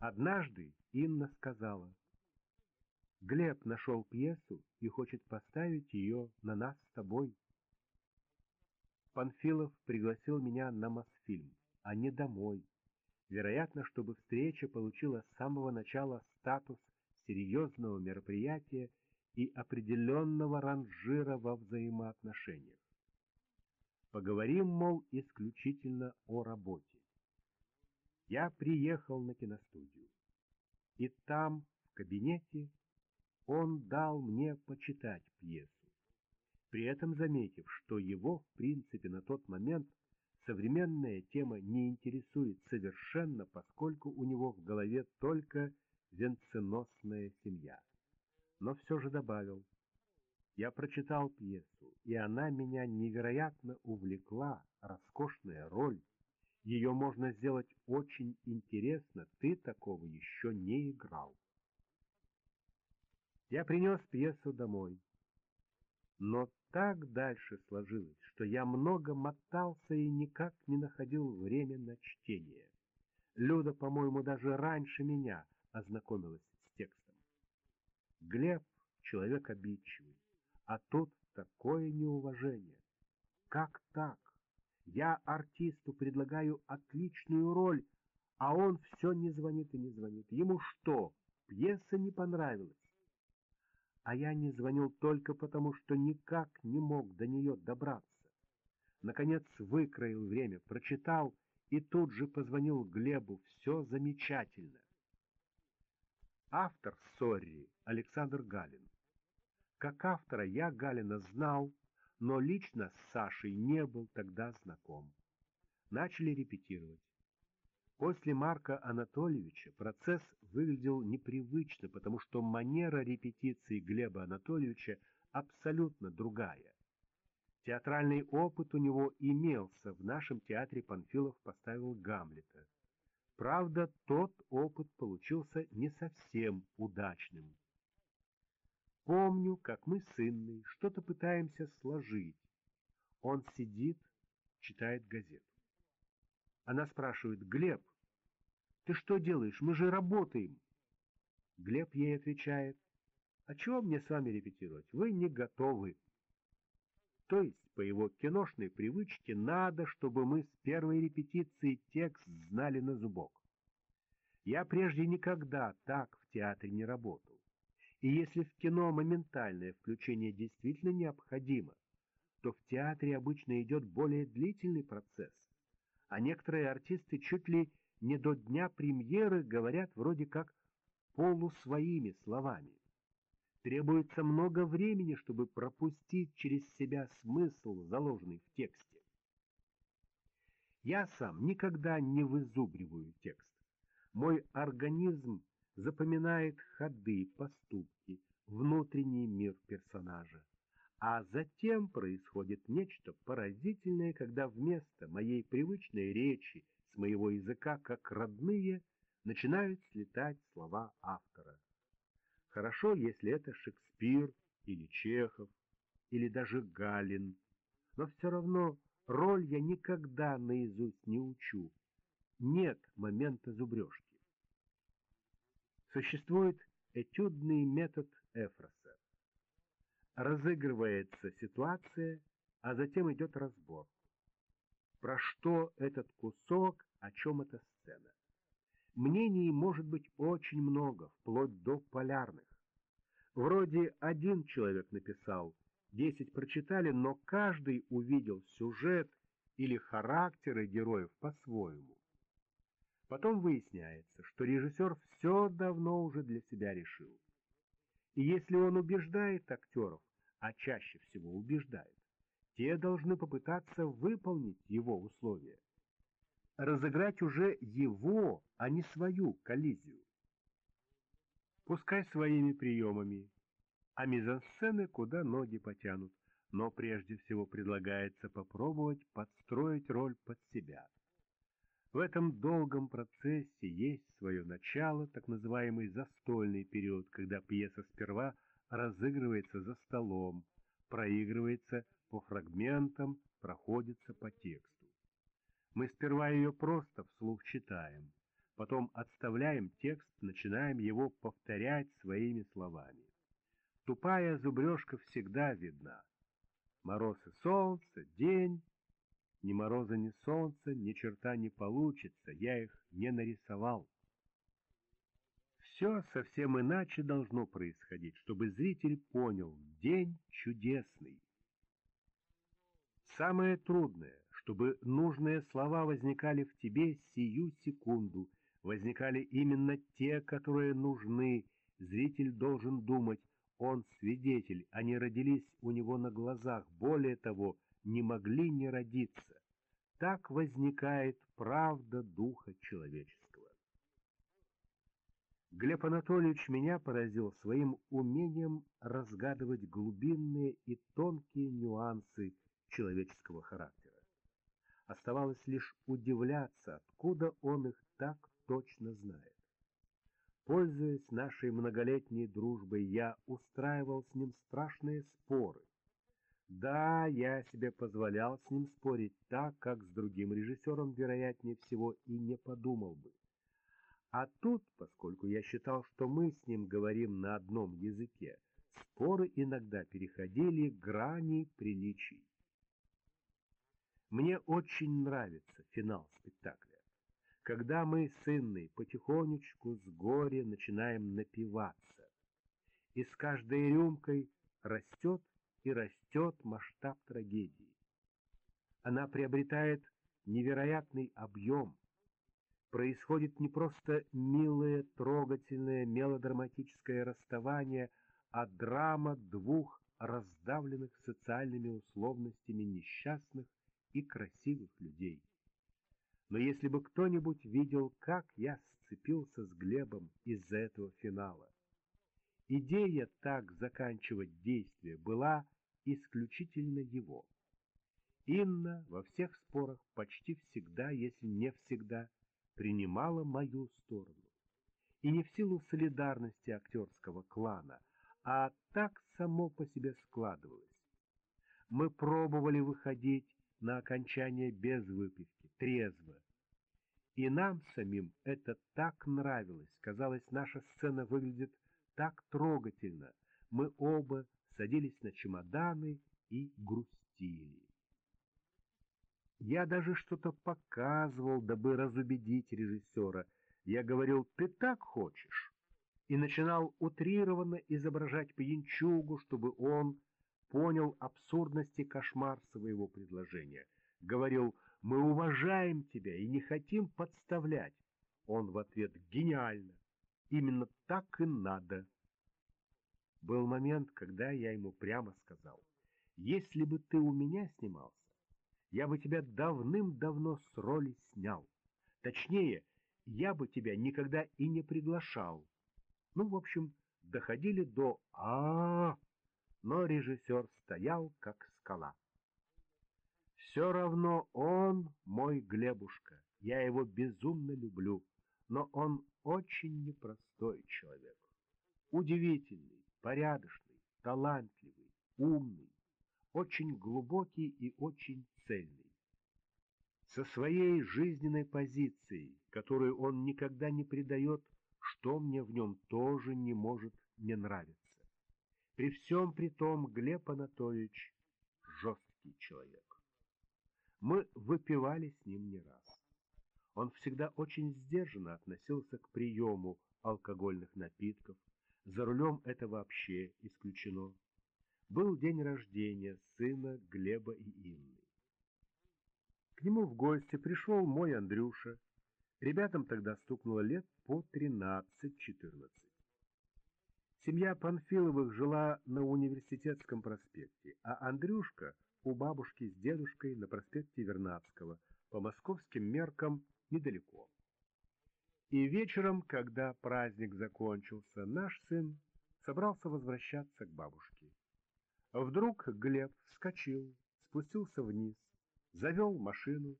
Однажды Инна сказала, «Глеб нашел пьесу и хочет поставить ее на нас с тобой». Панфилов пригласил меня на Мосфильм, а не домой. Вероятно, чтобы встреча получила с самого начала статус серьезного мероприятия и определенного ранжира во взаимоотношениях. Поговорим, мол, исключительно о работе. Я приехал на киностудию, и там, в кабинете, он дал мне почитать пьесу, при этом заметив, что его, в принципе, на тот момент современная тема не интересует совершенно, поскольку у него в голове только венценосная семья. Но все же добавил, я прочитал пьесу, и она меня невероятно увлекла, роскошная роль. Ее можно сделать очень интересно, ты такого еще не играл. Я принес пьесу домой. Но так дальше сложилось, что я много мотался и никак не находил время на чтение. Люда, по-моему, даже раньше меня ознакомилась с текстом. Глеб — человек обидчивый, а тут такое неуважение. Как так? Я артисту предлагаю отличную роль, а он все не звонит и не звонит. Ему что, пьеса не понравилась? А я не звонил только потому, что никак не мог до нее добраться. Наконец выкроил время, прочитал и тут же позвонил Глебу. Все замечательно. Автор «Сорри» Александр Галин. Как автора я Галина знал, но лично с Сашей не был тогда знаком. Начали репетировать. После Марка Анатольевича процесс выглядел непривычно, потому что манера репетиции Глеба Анатольевича абсолютно другая. Театральный опыт у него имелся, в нашем театре Панфилов поставил Гамлета. Правда, тот опыт получился не совсем удачным. Помню, как мы с что-то пытаемся сложить. Он сидит, читает газету. Она спрашивает, «Глеб, ты что делаешь? Мы же работаем!» Глеб ей отвечает, «А чего мне с вами репетировать? Вы не готовы!» То есть, по его киношной привычке, надо, чтобы мы с первой репетиции текст знали на зубок. Я прежде никогда так в театре не работал. И если в кино моментальное включение действительно необходимо, то в театре обычно идет более длительный процесс, а некоторые артисты чуть ли не до дня премьеры говорят вроде как полусвоими словами. Требуется много времени, чтобы пропустить через себя смысл, заложенный в тексте. Я сам никогда не вызубриваю текст. Мой организм запоминает ходы, поступки, внутренний мир персонажа. А затем происходит нечто поразительное, когда вместо моей привычной речи с моего языка как родные начинают слетать слова автора. Хорошо, если это Шекспир или Чехов, или даже Галин, но все равно роль я никогда наизусть не учу. Нет момента зубрежки. Существует этюдный метод Эфроса. Разыгрывается ситуация, а затем идет разбор. Про что этот кусок, о чем эта сцена. Мнений может быть очень много, вплоть до полярных. Вроде один человек написал, десять прочитали, но каждый увидел сюжет или характеры героев по-своему. Потом выясняется, что режиссер все давно уже для себя решил. И если он убеждает актеров, а чаще всего убеждает, те должны попытаться выполнить его условия. Разыграть уже его, а не свою коллизию. Пускай своими приемами, а мизансцены куда ноги потянут, но прежде всего предлагается попробовать подстроить роль под себя. В этом долгом процессе есть свое начало, так называемый застольный период, когда пьеса сперва разыгрывается за столом, проигрывается по фрагментам, проходится по тексту. Мы сперва ее просто вслух читаем, Потом отставляем текст, начинаем его повторять своими словами. Тупая зубрежка всегда видна. Мороз и солнце, день. Ни мороза, ни солнца, ни черта не получится, я их не нарисовал. Все совсем иначе должно происходить, чтобы зритель понял, день чудесный. Самое трудное, чтобы нужные слова возникали в тебе сию секунду, возникали именно те, которые нужны. Зритель должен думать, он свидетель, они родились у него на глазах, более того, не могли не родиться. Так возникает правда духа человеческого. Глеб Анатольевич меня поразил своим умением разгадывать глубинные и тонкие нюансы человеческого характера. Оставалось лишь удивляться, откуда он их так точно знает. Пользуясь нашей многолетней дружбой, я устраивал с ним страшные споры. Да, я себе позволял с ним спорить так, как с другим режиссером, вероятнее всего, и не подумал бы. А тут, поскольку я считал, что мы с ним говорим на одном языке, споры иногда переходили грани приличий. Мне очень нравится финал спектакля когда мы с Инной потихонечку с горя начинаем напиваться. И с каждой рюмкой растет и растет масштаб трагедии. Она приобретает невероятный объем. Происходит не просто милое, трогательное, мелодраматическое расставание, а драма двух раздавленных социальными условностями несчастных и красивых людей. Но если бы кто-нибудь видел, как я сцепился с Глебом из-за этого финала. Идея так заканчивать действие была исключительно его. Инна во всех спорах почти всегда, если не всегда, принимала мою сторону. И не в силу солидарности актерского клана, а так само по себе складывалось. Мы пробовали выходить на окончание без выпивки, трезво. И нам самим это так нравилось. Казалось, наша сцена выглядит так трогательно. Мы оба садились на чемоданы и грустили. Я даже что-то показывал, дабы разубедить режиссера. Я говорил, ты так хочешь? И начинал утрированно изображать пьянчугу, чтобы он понял абсурдность и кошмар своего предложения. Говорил, мы уважаем тебя и не хотим подставлять. Он в ответ гениально. Именно так и надо. Был момент, когда я ему прямо сказал, если бы ты у меня снимался, я бы тебя давным-давно с роли снял. Точнее, я бы тебя никогда и не приглашал. Ну, в общем, доходили до а, -а, -а но режиссер стоял, как скала. Все равно он мой Глебушка, я его безумно люблю, но он очень непростой человек. Удивительный, порядочный, талантливый, умный, очень глубокий и очень цельный. Со своей жизненной позицией, которую он никогда не предает, что мне в нем тоже не может не нравиться. При всем при том Глеб Анатольевич жесткий человек. Мы выпивали с ним не раз. Он всегда очень сдержанно относился к приему алкогольных напитков, за рулем это вообще исключено. Был день рождения сына Глеба и Инны. К нему в гости пришел мой Андрюша. Ребятам тогда стукнуло лет по 13-14. Семья Панфиловых жила на университетском проспекте, а Андрюшка — у бабушки с дедушкой на проспекте Вернадского, по московским меркам недалеко. И вечером, когда праздник закончился, наш сын собрался возвращаться к бабушке. Вдруг Глеб вскочил, спустился вниз, завел машину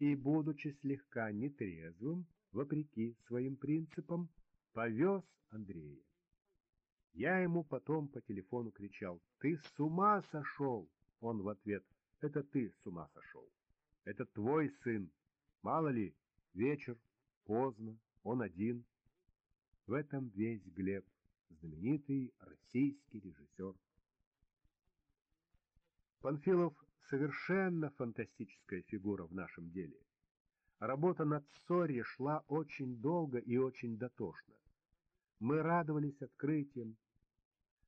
и, будучи слегка нетрезвым, вопреки своим принципам, повез Андрея. Я ему потом по телефону кричал, «Ты с ума сошел! Он в ответ, это ты с ума сошел. Это твой сын. Мало ли, вечер, поздно, он один. В этом весь Глеб, знаменитый российский режиссер. Панфилов совершенно фантастическая фигура в нашем деле. Работа над Сорье шла очень долго и очень дотошно. Мы радовались открытиям,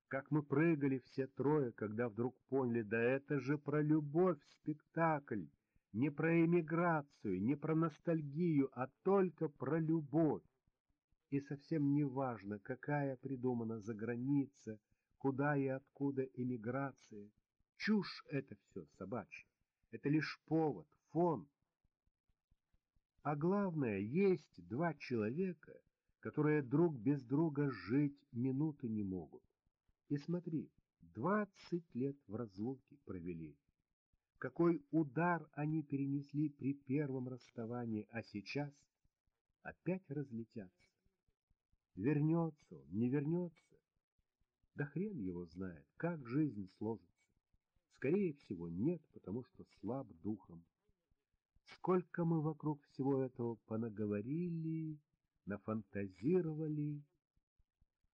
как мы прыгали все трое, когда вдруг поняли, да это же про любовь спектакль, не про эмиграцию, не про ностальгию, а только про любовь. И совсем не важно, какая придумана за граница, куда и откуда эмиграция. Чушь это все собачья. Это лишь повод, фон. А главное, есть два человека, которые друг без друга жить минуты не могут. И смотри, двадцать лет в разлуке провели. Какой удар они перенесли при первом расставании, а сейчас опять разлетятся. Вернется не вернется. Да хрен его знает, как жизнь сложится. Скорее всего, нет, потому что слаб духом. Сколько мы вокруг всего этого понаговорили, нафантазировали.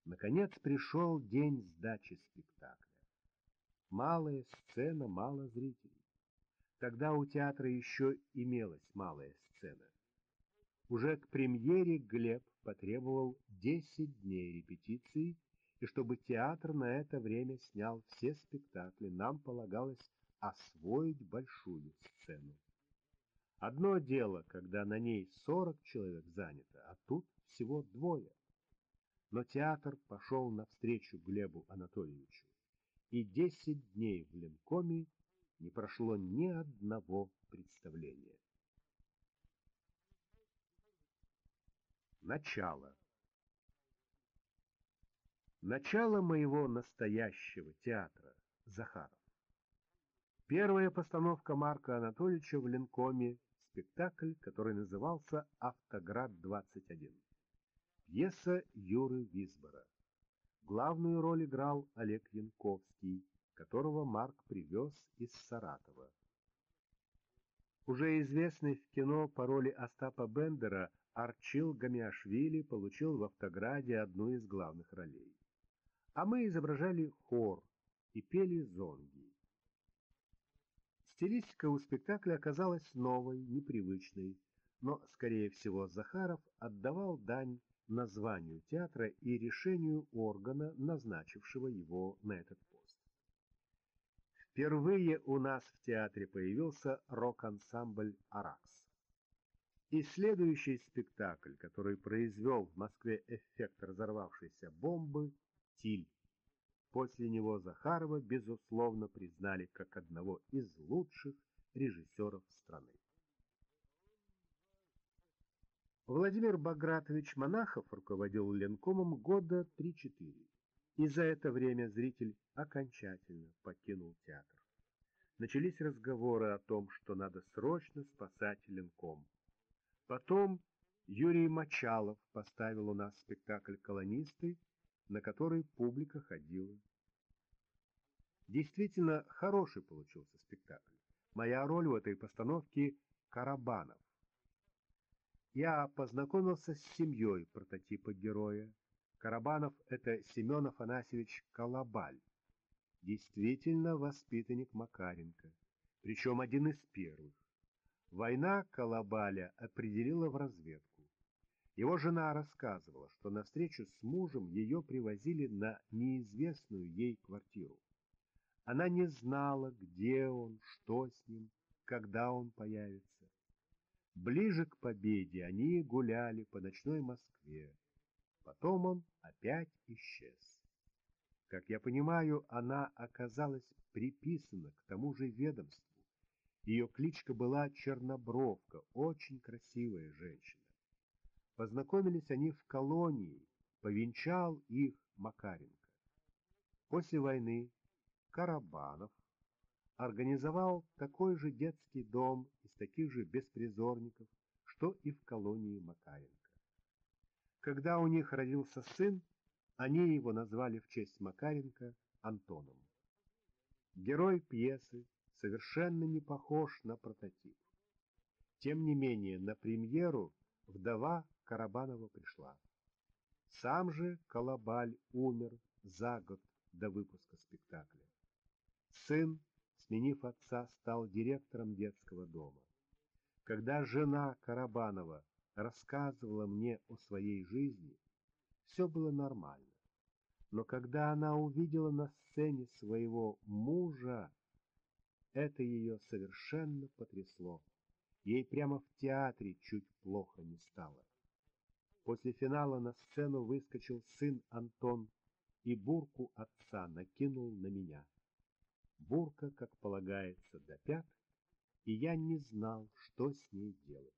Наконец пришел день сдачи спектакля. Малая сцена, мало зрителей. Тогда у театра еще имелась малая сцена. Уже к премьере Глеб потребовал 10 дней репетиций и чтобы театр на это время снял все спектакли, нам полагалось освоить большую сцену. Одно дело, когда на ней сорок человек занято, а тут всего двое. Но театр пошел навстречу Глебу Анатольевичу, и десять дней в Ленкоме не прошло ни одного представления. Начало Начало моего настоящего театра Захаров. Первая постановка Марка Анатольевича в Ленкоме – спектакль, который назывался «Автоград-21». Пьеса Юры Висбора. Главную роль играл Олег Янковский, которого Марк привез из Саратова. Уже известный в кино по роли Остапа Бендера Арчил Гамиашвили получил в «Автограде» одну из главных ролей а мы изображали хор и пели зонги. Стилистика у спектакля оказалась новой, непривычной, но, скорее всего, Захаров отдавал дань названию театра и решению органа, назначившего его на этот. Впервые у нас в театре появился рок-ансамбль «Аракс». И следующий спектакль, который произвел в Москве эффект разорвавшейся бомбы, стиль. После него Захарова, безусловно, признали как одного из лучших режиссеров страны. Владимир Багратович Монахов руководил Ленкомом года 3-4, и за это время зритель окончательно покинул театр. Начались разговоры о том, что надо срочно спасать Ленком. Потом Юрий Мочалов поставил у нас спектакль «Колонисты», на который публика ходила. Действительно хороший получился спектакль. Моя роль в этой постановке — Карабанов. Я познакомился с семьей прототипа героя. Карабанов — это Семен Афанасьевич Колобаль, действительно воспитанник Макаренко, причем один из первых. Война Колобаля определила в разведку. Его жена рассказывала, что на встречу с мужем ее привозили на неизвестную ей квартиру. Она не знала, где он, что с ним, когда он появится. Ближе к победе они гуляли по ночной Москве. Потом он опять исчез. Как я понимаю, она оказалась приписана к тому же ведомству. Ее кличка была Чернобровка, очень красивая женщина. Познакомились они в колонии, повенчал их Макаренко. После войны Карабанов организовал такой же детский дом из таких же беспризорников, что и в колонии Макаренко. Когда у них родился сын, они его назвали в честь Макаренко Антоном. Герой пьесы совершенно не похож на прототип. Тем не менее, на премьеру вдова Карабанова пришла. Сам же Колобаль умер за год до выпуска спектакля. Сын, сменив отца, стал директором детского дома. Когда жена Карабанова рассказывала мне о своей жизни, все было нормально. Но когда она увидела на сцене своего мужа, это ее совершенно потрясло. Ей прямо в театре чуть плохо не стало. После финала на сцену выскочил сын Антон и бурку отца накинул на меня. Бурка, как полагается, до пят, и я не знал, что с ней делать.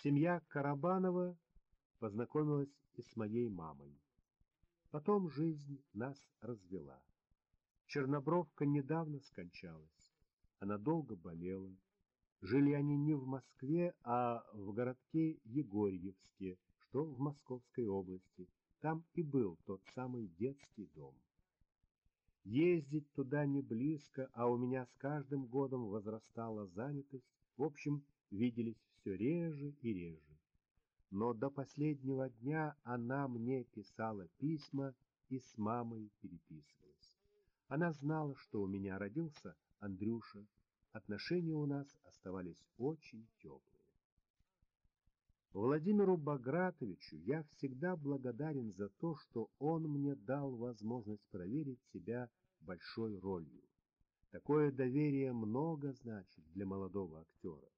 Семья Карабанова познакомилась и с моей мамой. Потом жизнь нас развела. Чернобровка недавно скончалась. Она долго болела. Жили они не в Москве, а в городке Егорьевске, что в Московской области. Там и был тот самый детский. Ездить туда не близко, а у меня с каждым годом возрастала занятость. В общем, виделись все реже и реже но до последнего дня она мне писала письма и с мамой переписывалась. Она знала, что у меня родился Андрюша, отношения у нас оставались очень теплые. Владимиру Багратовичу я всегда благодарен за то, что он мне дал возможность проверить себя большой ролью. Такое доверие много значит для молодого актера.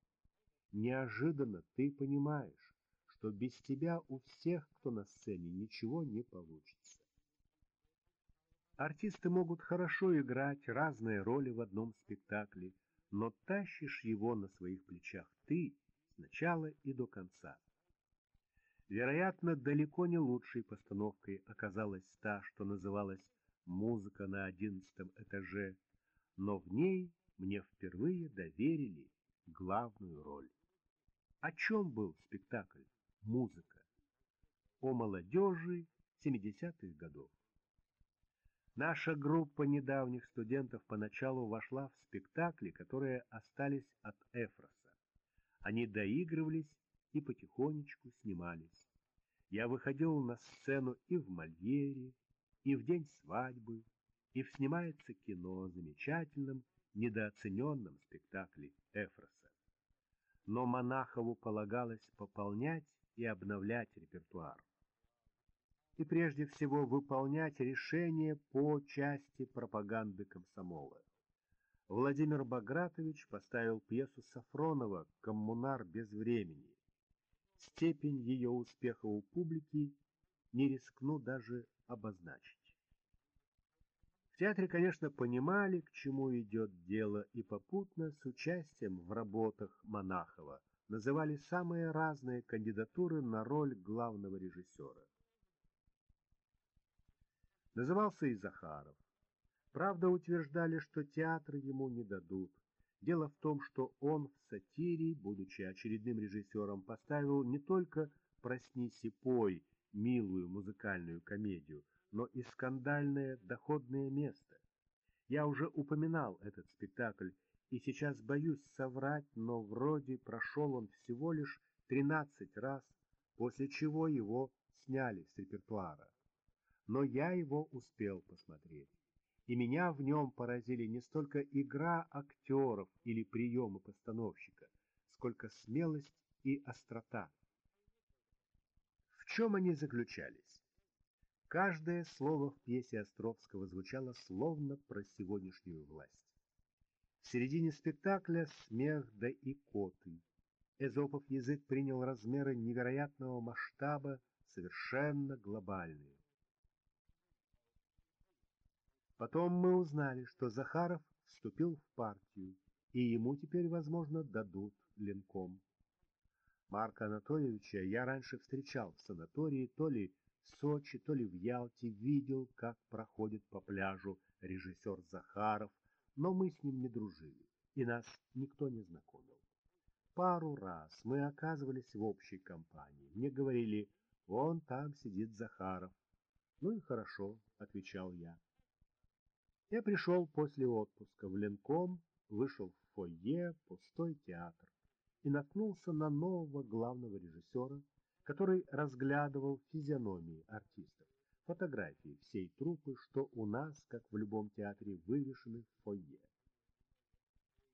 Неожиданно ты понимаешь, что без тебя у всех, кто на сцене, ничего не получится. Артисты могут хорошо играть разные роли в одном спектакле, но тащишь его на своих плечах ты начала и до конца. Вероятно, далеко не лучшей постановкой оказалась та, что называлась «Музыка на одиннадцатом этаже», но в ней мне впервые доверили главную роль. О чем был спектакль? музыка. О молодежи 70-х годов. Наша группа недавних студентов поначалу вошла в спектакли, которые остались от Эфроса. Они доигрывались и потихонечку снимались. Я выходил на сцену и в Мольере, и в день свадьбы, и в «Снимается кино» замечательном, недооцененном спектакле Эфроса. Но Монахову полагалось пополнять и обновлять репертуар. И прежде всего выполнять решения по части пропаганды комсомола. Владимир Багратович поставил пьесу Сафронова «Коммунар без времени». Степень ее успеха у публики не рискну даже обозначить. В театре, конечно, понимали, к чему идет дело, и попутно с участием в работах Монахова называли самые разные кандидатуры на роль главного режиссера. Назывался и Захаров. Правда, утверждали, что театр ему не дадут. Дело в том, что он в сатире, будучи очередным режиссером, поставил не только «Проснись и пой» милую музыкальную комедию, но и скандальное доходное место. Я уже упоминал этот спектакль и сейчас боюсь соврать, но вроде прошел он всего лишь 13 раз, после чего его сняли с репертуара. Но я его успел посмотреть, и меня в нем поразили не столько игра актеров или приемы постановщика, сколько смелость и острота. В чем они заключались? Каждое слово в пьесе Островского звучало словно про сегодняшнюю власть. В середине спектакля смех да икоты. Эзопов язык принял размеры невероятного масштаба, совершенно глобальные. Потом мы узнали, что Захаров вступил в партию, и ему теперь, возможно, дадут ленком. Марка Анатольевича я раньше встречал в санатории то ли в Сочи, то ли в Ялте, видел, как проходит по пляжу режиссер Захаров, но мы с ним не дружили, и нас никто не знакомил. Пару раз мы оказывались в общей компании. Мне говорили, вон там сидит Захаров. Ну и хорошо, отвечал я. Я пришел после отпуска в Ленком, вышел в фойе, пустой театр. и наткнулся на нового главного режиссера, который разглядывал физиономии артистов, фотографии всей труппы, что у нас, как в любом театре, вывешены в фойе.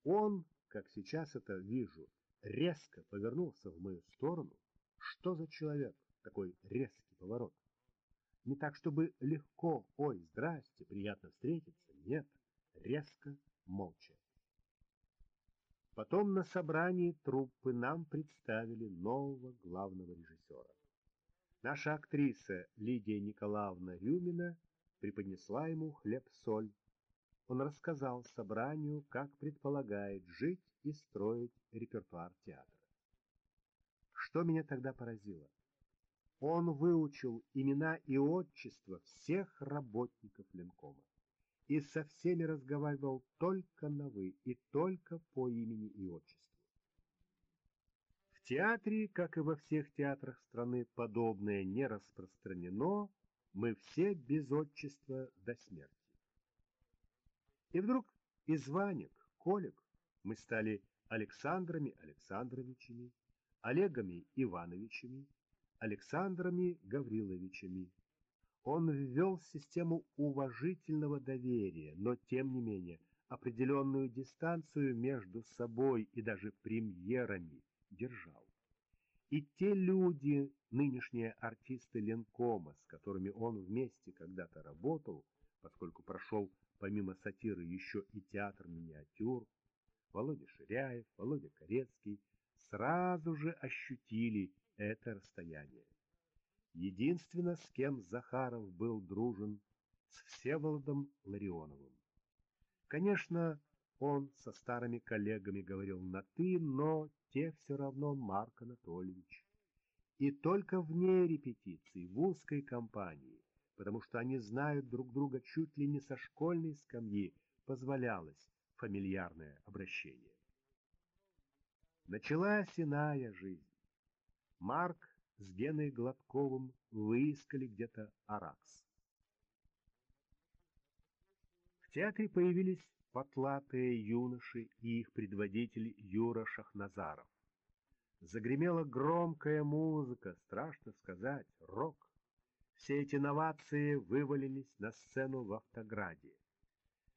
Он, как сейчас это вижу, резко повернулся в мою сторону. Что за человек, такой резкий поворот? Не так, чтобы легко, ой, здрасте, приятно встретиться. Нет, резко, молча. Потом на собрании труппы нам представили нового главного режиссера. Наша актриса Лидия Николаевна Рюмина преподнесла ему хлеб-соль. Он рассказал собранию, как предполагает жить и строить репертуар театра. Что меня тогда поразило? Он выучил имена и отчества всех работников Ленкома и со всеми разговаривал только на «вы» и только по имени и отчеству. В театре, как и во всех театрах страны, подобное не распространено, мы все без отчества до смерти. И вдруг из Ванек, Колик мы стали Александрами Александровичами, Олегами Ивановичами, Александрами Гавриловичами. Он ввел систему уважительного доверия, но, тем не менее, определенную дистанцию между собой и даже премьерами держал. И те люди, нынешние артисты Ленкома, с которыми он вместе когда-то работал, поскольку прошел помимо сатиры еще и театр миниатюр, Володя Ширяев, Володя Корецкий, сразу же ощутили это расстояние. Единственно, с кем Захаров был дружен, с Всеволодом Ларионовым. Конечно, он со старыми коллегами говорил на «ты», но те все равно Марк Анатольевич. И только вне репетиций, в узкой компании, потому что они знают друг друга чуть ли не со школьной скамьи, позволялось фамильярное обращение. Началась иная жизнь. Марк с Геной Гладковым выискали где-то Аракс. В театре появились потлатые юноши и их предводитель Юра Шахназаров. Загремела громкая музыка, страшно сказать, рок. Все эти новации вывалились на сцену в Автограде.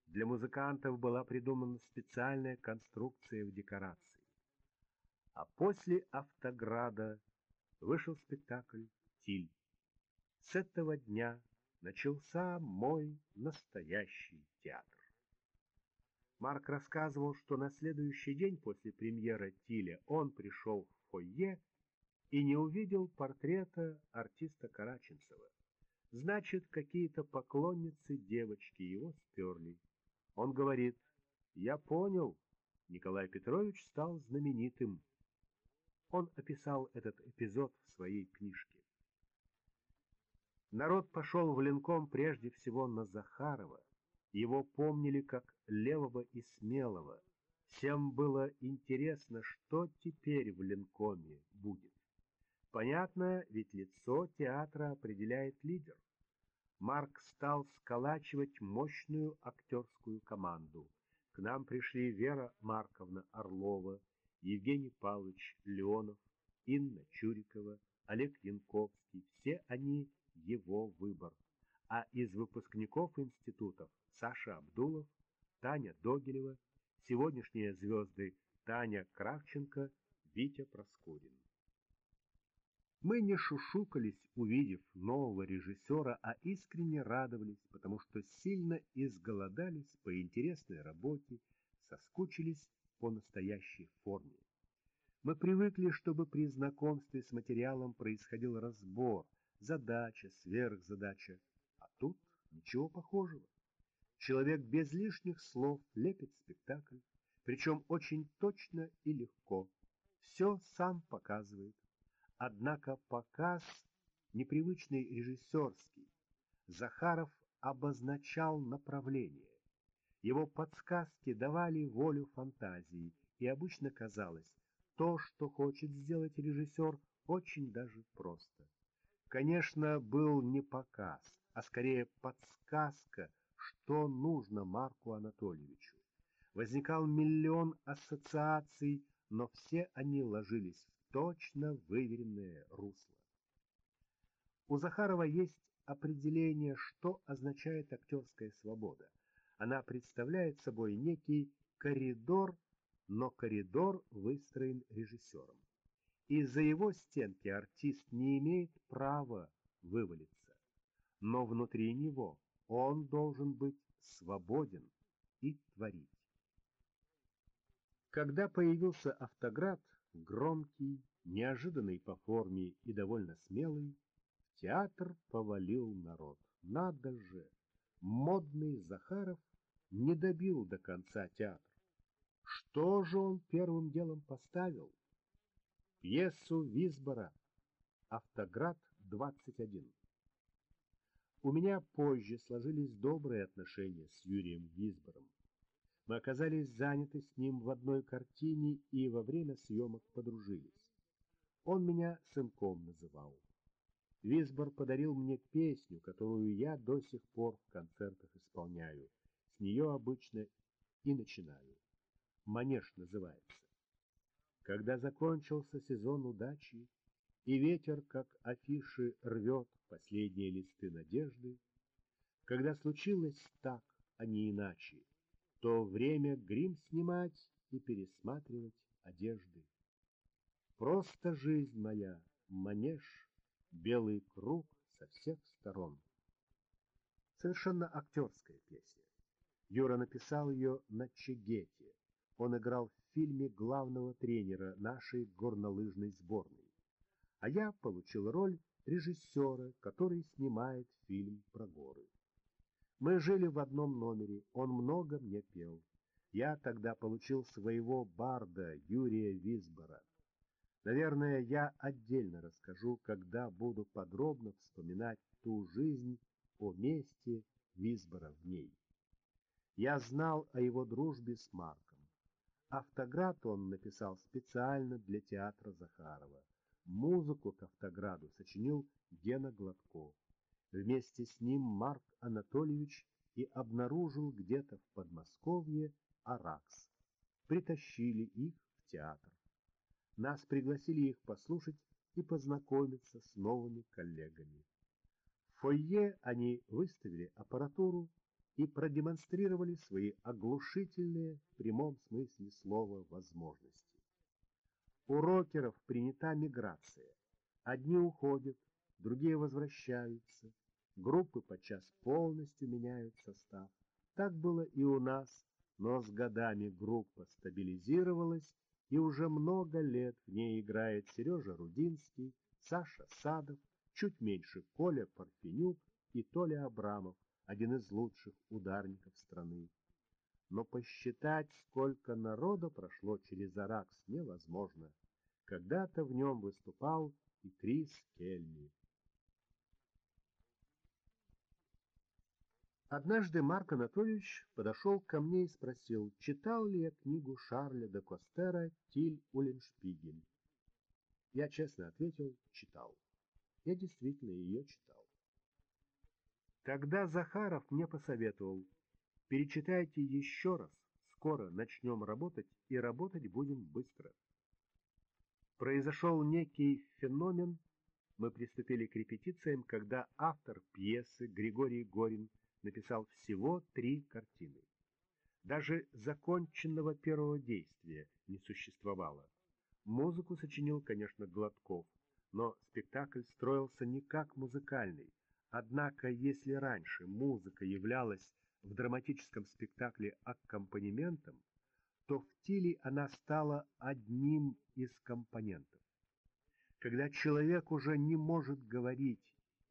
Для музыкантов была придумана специальная конструкция в декорации. А после Автограда вышел спектакль «Тиль». С этого дня начался мой настоящий театр. Марк рассказывал, что на следующий день после премьеры «Тиля» он пришел в фойе и не увидел портрета артиста Караченцева. Значит, какие-то поклонницы девочки его сперли. Он говорит, я понял, Николай Петрович стал знаменитым. Он описал этот эпизод в своей книжке. Народ пошел в Ленком прежде всего на Захарова. Его помнили как левого и смелого. Всем было интересно, что теперь в Ленкоме будет. Понятно, ведь лицо театра определяет лидер. Марк стал сколачивать мощную актерскую команду. К нам пришли Вера Марковна Орлова, Евгений Павлович Леонов, Инна Чурикова, Олег Янковский, все они его выбор. А из выпускников институтов Саша Абдулов, Таня Догилева, сегодняшние звезды Таня Кравченко, Витя Проскурин. Мы не шушукались, увидев нового режиссера, а искренне радовались, потому что сильно изголодались по интересной работе, соскучились по настоящей форме. Мы привыкли, чтобы при знакомстве с материалом происходил разбор, задача, сверхзадача, а тут ничего похожего. Человек без лишних слов лепит спектакль, причем очень точно и легко. Все сам показывает. Однако показ непривычный режиссерский. Захаров обозначал направление. Его подсказки давали волю фантазии, и обычно казалось, то, что хочет сделать режиссер, очень даже просто. Конечно, был не показ, а скорее подсказка, что нужно Марку Анатольевичу. Возникал миллион ассоциаций, но все они ложились в точно выверенное русло. У Захарова есть определение, что означает актерская свобода. Она представляет собой некий коридор, но коридор выстроен режиссером. Из-за его стенки артист не имеет права вывалиться, но внутри него он должен быть свободен и творить. Когда появился автоград, громкий, неожиданный по форме и довольно смелый, в театр повалил народ. Надо же! Модный Захаров не добил до конца театр. Что же он первым делом поставил? Пьесу Висбора «Автоград 21». У меня позже сложились добрые отношения с Юрием Висбором. Мы оказались заняты с ним в одной картине и во время съемок подружились. Он меня сынком называл. Висбор подарил мне песню, которую я до сих пор в концертах исполняю. С нее обычно и начинаю. «Манеж» называется. Когда закончился сезон удачи, и ветер, как афиши, рвет последние листы надежды, когда случилось так, а не иначе, то время грим снимать и пересматривать одежды. Просто жизнь моя, манеж, белый круг со всех сторон. Совершенно актерская песня. Юра написал ее на Чегете. Он играл в фильме главного тренера нашей горнолыжной сборной. А я получил роль режиссера, который снимает фильм про горы. Мы жили в одном номере, он много мне пел. Я тогда получил своего барда Юрия Висбора. Наверное, я отдельно расскажу, когда буду подробно вспоминать ту жизнь о месте Висбора в ней. Я знал о его дружбе с Марком. Автоград он написал специально для театра Захарова. Музыку к автограду сочинил Гена Гладков. Вместе с ним Марк Анатольевич и обнаружил где-то в Подмосковье Аракс. Притащили их в театр. Нас пригласили их послушать и познакомиться с новыми коллегами. В фойе они выставили аппаратуру, и продемонстрировали свои оглушительные в прямом смысле слова возможности. У рокеров принята миграция. Одни уходят, другие возвращаются, группы подчас полностью меняют состав. Так было и у нас, но с годами группа стабилизировалась, и уже много лет в ней играет Сережа Рудинский, Саша Садов, чуть меньше Коля Парфенюк и Толя Абрамов, один из лучших ударников страны. Но посчитать, сколько народа прошло через Аракс, невозможно. Когда-то в нем выступал и Крис Кельми. Однажды Марк Анатольевич подошел ко мне и спросил, читал ли я книгу Шарля де Костера «Тиль Улленшпигель». Я честно ответил, читал. Я действительно ее читал. Тогда Захаров мне посоветовал, перечитайте еще раз, скоро начнем работать и работать будем быстро. Произошел некий феномен, мы приступили к репетициям, когда автор пьесы Григорий Горин написал всего три картины. Даже законченного первого действия не существовало. Музыку сочинил, конечно, Гладков, но спектакль строился не как музыкальный, Однако, если раньше музыка являлась в драматическом спектакле аккомпанементом, то в Тиле она стала одним из компонентов. Когда человек уже не может говорить,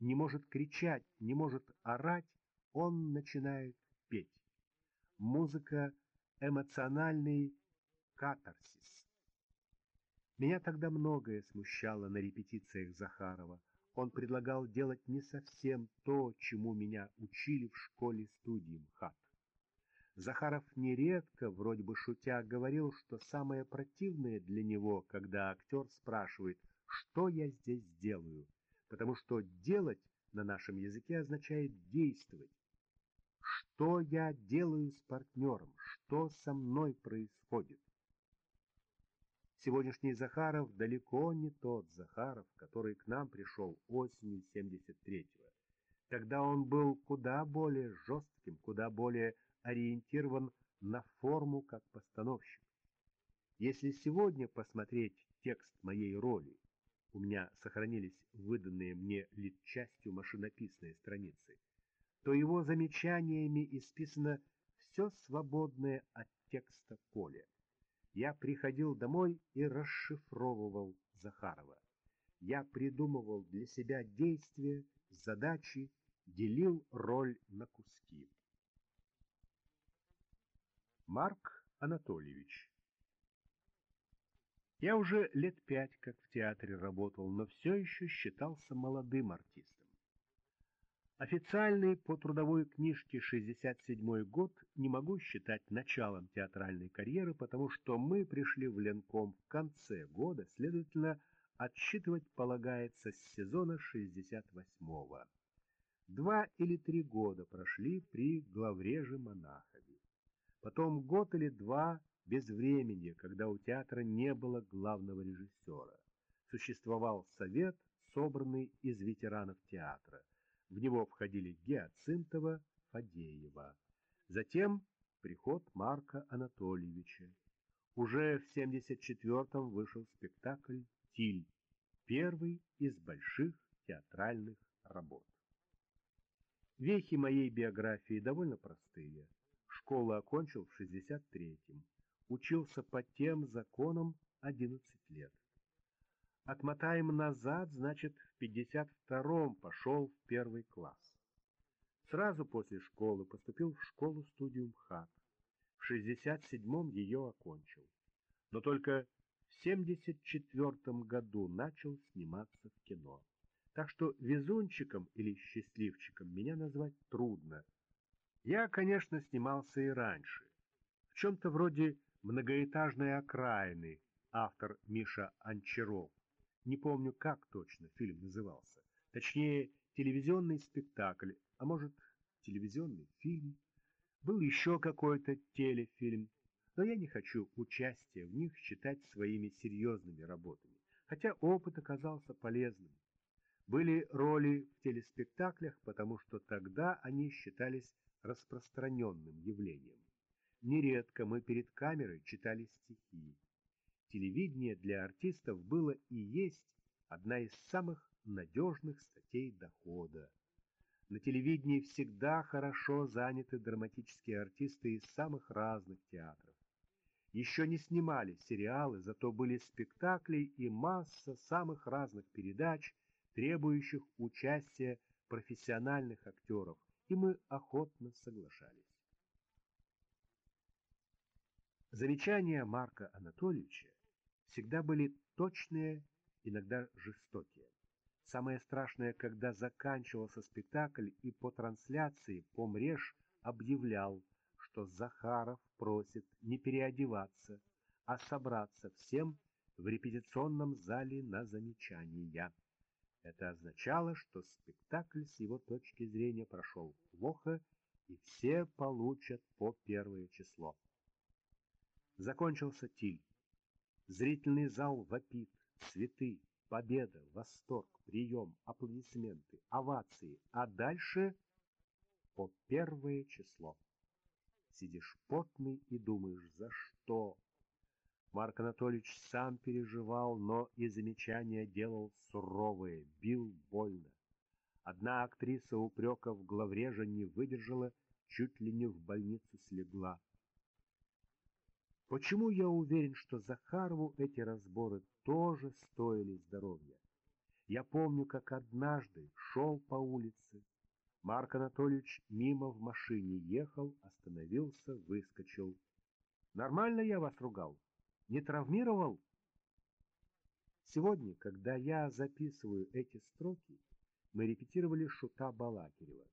не может кричать, не может орать, он начинает петь. Музыка – эмоциональный катарсис. Меня тогда многое смущало на репетициях Захарова, он предлагал делать не совсем то, чему меня учили в школе-студии МХАТ. Захаров нередко, вроде бы шутя, говорил, что самое противное для него, когда актер спрашивает, что я здесь делаю, потому что делать на нашем языке означает действовать. Что я делаю с партнером, что со мной происходит? Сегодняшний Захаров далеко не тот Захаров, который к нам пришел осенью 73-го. Тогда он был куда более жестким, куда более ориентирован на форму как постановщик. Если сегодня посмотреть текст моей роли, у меня сохранились выданные мне литчастью машинописные страницы, то его замечаниями исписано все свободное от текста поле. Я приходил домой и расшифровывал Захарова. Я придумывал для себя действия, задачи, делил роль на куски. Марк Анатольевич Я уже лет пять как в театре работал, но все еще считался молодым артистом. Официальный по трудовой книжке 67 год не могу считать началом театральной карьеры, потому что мы пришли в Ленком в конце года, следовательно, отсчитывать полагается с сезона 68-го. Два или три года прошли при главреже Монахове. Потом год или два без времени, когда у театра не было главного режиссера. Существовал совет, собранный из ветеранов театра. В него входили Геоцинтова, Фадеева. Затем приход Марка Анатольевича. Уже в 74-м вышел спектакль «Тиль», первый из больших театральных работ. Вехи моей биографии довольно простые. Школу окончил в 63-м. Учился по тем законам 11 лет. Отмотаем назад, значит, в 52-м пошел в первый класс. Сразу после школы поступил в школу-студию МХАТ. В 67-м ее окончил. Но только в 74-м году начал сниматься в кино. Так что везунчиком или счастливчиком меня назвать трудно. Я, конечно, снимался и раньше. В чем-то вроде многоэтажной окраины, автор Миша Анчаров. Не помню, как точно фильм назывался. Точнее, телевизионный спектакль, а может, телевизионный фильм. Был еще какой-то телефильм, но я не хочу участие в них считать своими серьезными работами, хотя опыт оказался полезным. Были роли в телеспектаклях, потому что тогда они считались распространенным явлением. Нередко мы перед камерой читали стихи. Телевидение для артистов было и есть одна из самых надежных статей дохода. На телевидении всегда хорошо заняты драматические артисты из самых разных театров. Еще не снимали сериалы, зато были спектакли и масса самых разных передач, требующих участия профессиональных актеров, и мы охотно соглашались. Замечания Марка Анатольевича всегда были точные, иногда жестокие. Самое страшное, когда заканчивался спектакль и по трансляции Помреж объявлял, что Захаров просит не переодеваться, а собраться всем в репетиционном зале на замечания. Это означало, что спектакль с его точки зрения прошел плохо, и все получат по первое число. Закончился тиль. Зрительный зал вопит, цветы, победа, восторг, прием, аплодисменты, овации, а дальше по первое число. Сидишь потный и думаешь, за что? Марк Анатольевич сам переживал, но и замечания делал суровые, бил больно. Одна актриса упреков главрежа не выдержала, чуть ли не в больницу слегла. Почему я уверен, что Захарову эти разборы тоже стоили здоровья? Я помню, как однажды шел по улице. Марк Анатольевич мимо в машине ехал, остановился, выскочил. Нормально я вас ругал? Не травмировал? Сегодня, когда я записываю эти строки, мы репетировали шута Балакирева.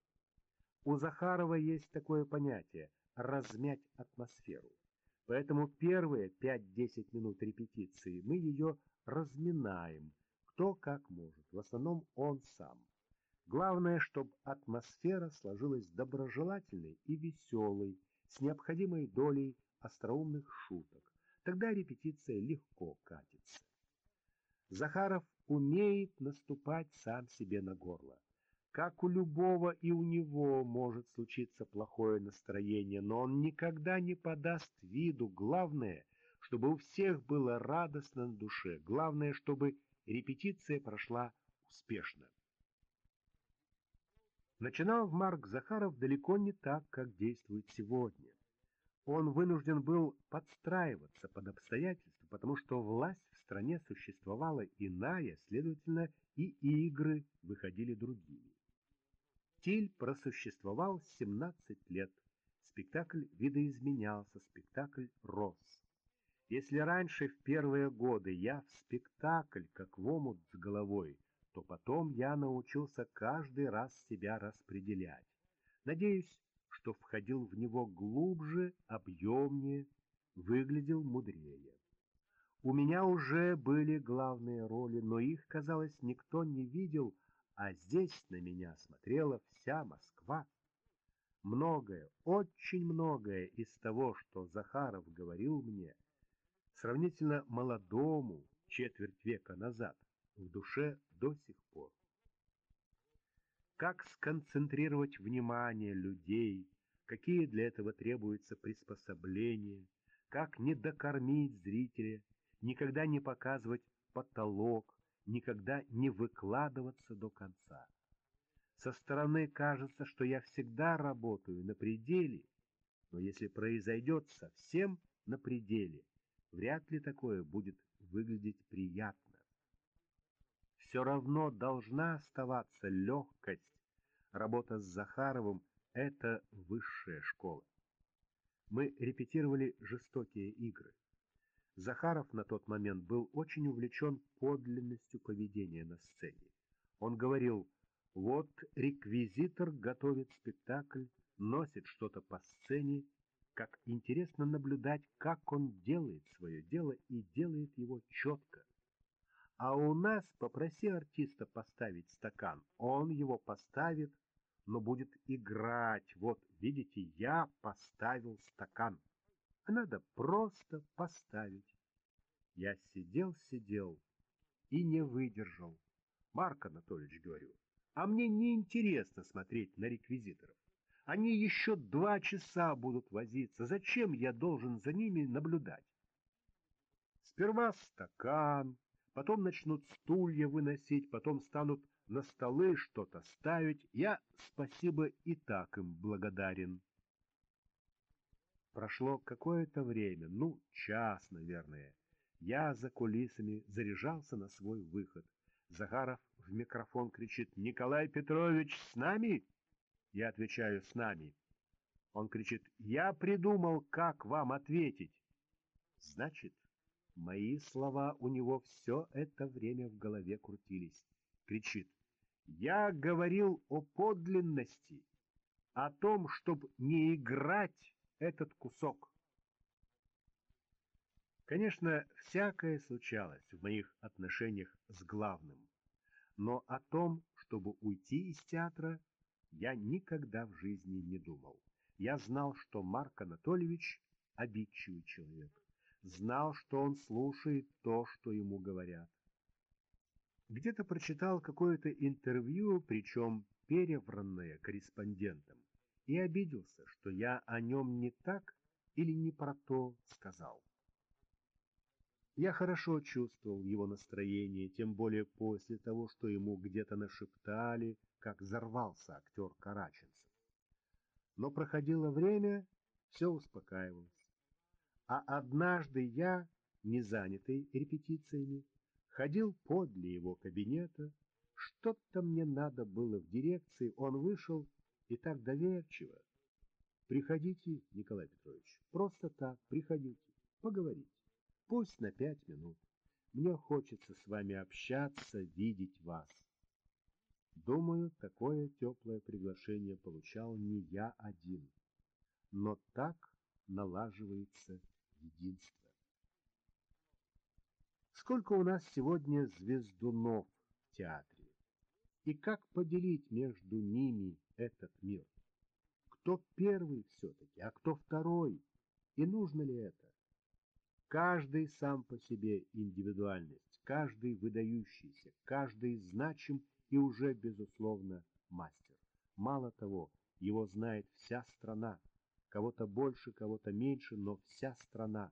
У Захарова есть такое понятие — размять атмосферу. Поэтому первые 5-10 минут репетиции мы ее разминаем, кто как может, в основном он сам. Главное, чтобы атмосфера сложилась доброжелательной и веселой, с необходимой долей остроумных шуток. Тогда репетиция легко катится. Захаров умеет наступать сам себе на горло. Как у любого и у него может случиться плохое настроение, но он никогда не подаст виду. Главное, чтобы у всех было радостно на душе. Главное, чтобы репетиция прошла успешно. Начинал Марк Захаров далеко не так, как действует сегодня. Он вынужден был подстраиваться под обстоятельства, потому что власть в стране существовала иная, следовательно, и игры выходили другими. Стиль просуществовал 17 лет. Спектакль видоизменялся, спектакль рос. Если раньше в первые годы я в спектакль как в омут с головой, то потом я научился каждый раз себя распределять. Надеюсь, что входил в него глубже, объемнее, выглядел мудрее. У меня уже были главные роли, но их, казалось, никто не видел, а здесь на меня смотрела вся Москва. Многое, очень многое из того, что Захаров говорил мне, сравнительно молодому четверть века назад, в душе до сих пор. Как сконцентрировать внимание людей, какие для этого требуются приспособления, как не докормить зрителя, никогда не показывать потолок, никогда не выкладываться до конца. Со стороны кажется, что я всегда работаю на пределе, но если произойдет совсем на пределе, вряд ли такое будет выглядеть приятно. Все равно должна оставаться легкость. Работа с Захаровым — это высшая школа. Мы репетировали жестокие игры. Захаров на тот момент был очень увлечен подлинностью поведения на сцене. Он говорил, вот реквизитор готовит спектакль, носит что-то по сцене, как интересно наблюдать, как он делает свое дело и делает его четко. А у нас попроси артиста поставить стакан, он его поставит, но будет играть. Вот, видите, я поставил стакан а надо просто поставить. Я сидел-сидел и не выдержал. Марк Анатольевич, говорю, а мне не интересно смотреть на реквизиторов. Они еще два часа будут возиться. Зачем я должен за ними наблюдать? Сперва стакан, потом начнут стулья выносить, потом станут на столы что-то ставить. Я, спасибо, и так им благодарен. Прошло какое-то время, ну, час, наверное. Я за кулисами заряжался на свой выход. Захаров в микрофон кричит «Николай Петрович, с нами?» Я отвечаю «С нами». Он кричит «Я придумал, как вам ответить». Значит, мои слова у него все это время в голове крутились. Кричит «Я говорил о подлинности, о том, чтобы не играть этот кусок. Конечно, всякое случалось в моих отношениях с главным, но о том, чтобы уйти из театра, я никогда в жизни не думал. Я знал, что Марк Анатольевич — обидчивый человек, знал, что он слушает то, что ему говорят. Где-то прочитал какое-то интервью, причем перевранное корреспондентом и обиделся, что я о нем не так или не про то сказал. Я хорошо чувствовал его настроение, тем более после того, что ему где-то нашептали, как взорвался актер Караченцев. Но проходило время, все успокаивалось. А однажды я, не занятый репетициями, ходил подле его кабинета, что-то мне надо было в дирекции, он вышел и так доверчиво. Приходите, Николай Петрович, просто так, приходите, поговорить. Пусть на пять минут. Мне хочется с вами общаться, видеть вас. Думаю, такое теплое приглашение получал не я один. Но так налаживается единство. Сколько у нас сегодня звездунов в театре? И как поделить между ними этот мир? Кто первый все-таки, а кто второй? И нужно ли это? Каждый сам по себе индивидуальность, каждый выдающийся, каждый значим и уже, безусловно, мастер. Мало того, его знает вся страна, кого-то больше, кого-то меньше, но вся страна.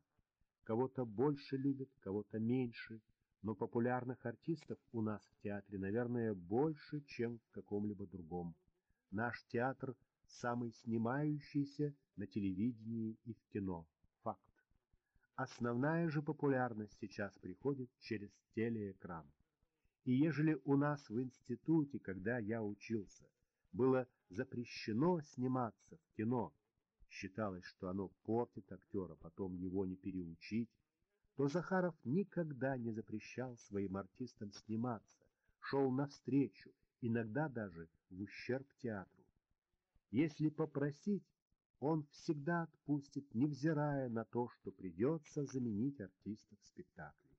Кого-то больше любит, кого-то меньше, но популярных артистов у нас в театре, наверное, больше, чем в каком-либо другом. Наш театр самый снимающийся на телевидении и в кино. Факт. Основная же популярность сейчас приходит через телеэкран. И ежели у нас в институте, когда я учился, было запрещено сниматься в кино, считалось, что оно портит актера, потом его не переучить, то Захаров никогда не запрещал своим артистам сниматься, шел навстречу, иногда даже в ущерб театру. Если попросить, он всегда отпустит, невзирая на то, что придется заменить артиста в спектакле.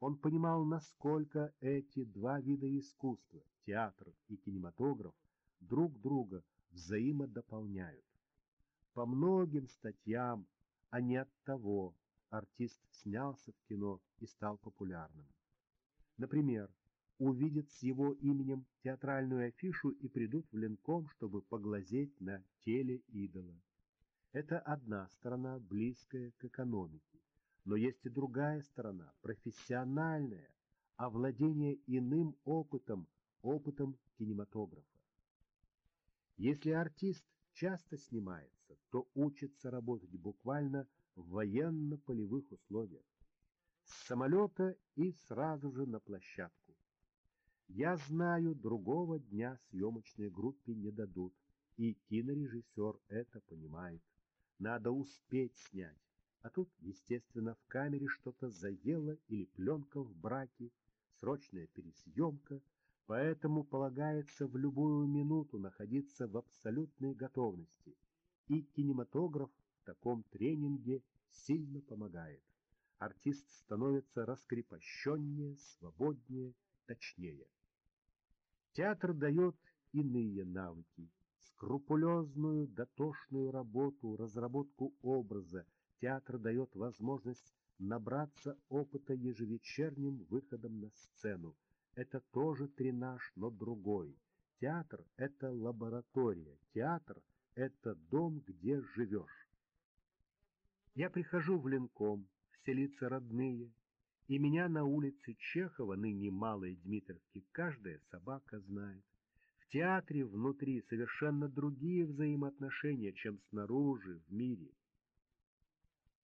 Он понимал, насколько эти два вида искусства, театр и кинематограф, друг друга взаимодополняют. По многим статьям, а не от того, артист снялся в кино и стал популярным. Например, увидят с его именем театральную афишу и придут в Ленком, чтобы поглазеть на теле идола. Это одна сторона, близкая к экономике. Но есть и другая сторона, профессиональная, овладение иным опытом, опытом кинематографа. Если артист часто снимается, то учится работать буквально в военно-полевых условиях. С самолета и сразу же на площадку. Я знаю, другого дня съемочной группе не дадут, и кинорежиссер это понимает. Надо успеть снять. А тут, естественно, в камере что-то заело или пленка в браке, срочная пересъемка, поэтому полагается в любую минуту находиться в абсолютной готовности. И кинематограф в таком тренинге сильно помогает. Артист становится раскрепощеннее, свободнее, точнее. Театр дает иные навыки, скрупулезную, дотошную работу, разработку образа. Театр дает возможность набраться опыта ежевечерним выходом на сцену. Это тоже тренаж, но другой. Театр — это лаборатория, театр — это дом, где живешь. Я прихожу в Ленком, все лица родные, и меня на улице Чехова, ныне Малой Дмитровки, каждая собака знает. В театре внутри совершенно другие взаимоотношения, чем снаружи, в мире.